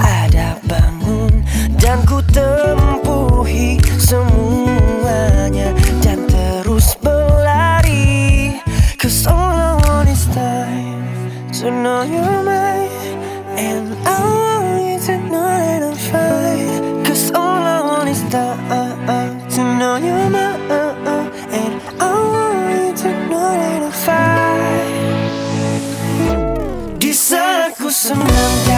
ada bangun dan ku tempuhi semuanya dan terus berlari Cause all I want is time. To know you're mine and I want you to know that I'm fine Cause all I want is time to know you're mine and I want you to know that I'm fine Di saat ku senang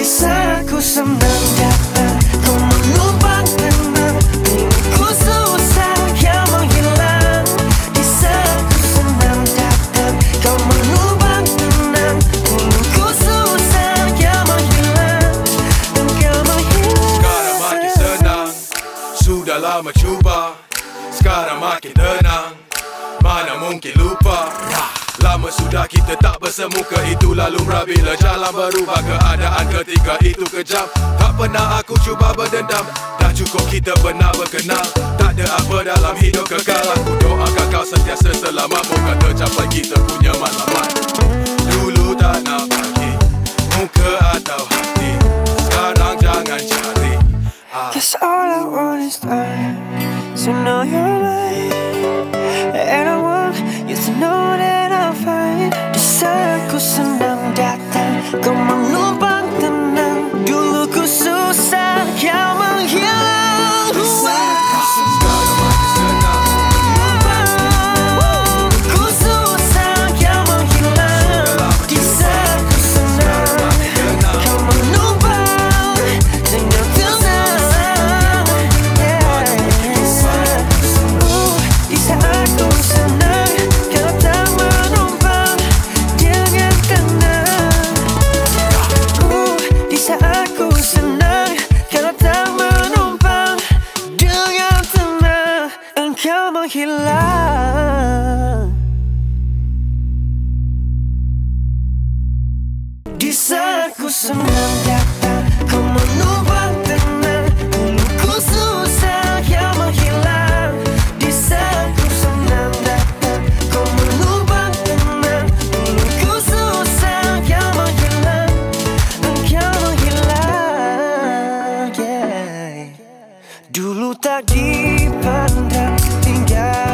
fine Di saat ku senang datang Kau susah menghilang Kau menumpang tenang Ku susah kau menghilang. Sekarang makin menghilang senang. Sudah lama cuba. Sekarang makin tenang. Mana mungkin lupa Lama sudah kita tak bersemuka Itulah lumrah bila jalan berubah Keadaan ketika itu kejam. Tak pernah aku cuba berdendam. Dah cukup kita pernah berkenal. Tak ada apa dalam hidup kekal. Aku doakan kau sentiasa selamat Moga tercapai kita punya matlamat Dulu tak nak bagi Muka atau hati. Sekarang jangan cari. Ah. Cause all I want is time So know you're mine And I want you to know that bisa ku senang datang Kau menubah tenang Duluku susah yang menghilang. Bisa ku senang datang Kau menubah tenang Duluku susah yang menghilang. Engkau menghilang yeah. Dulu tak dipandang tinggal.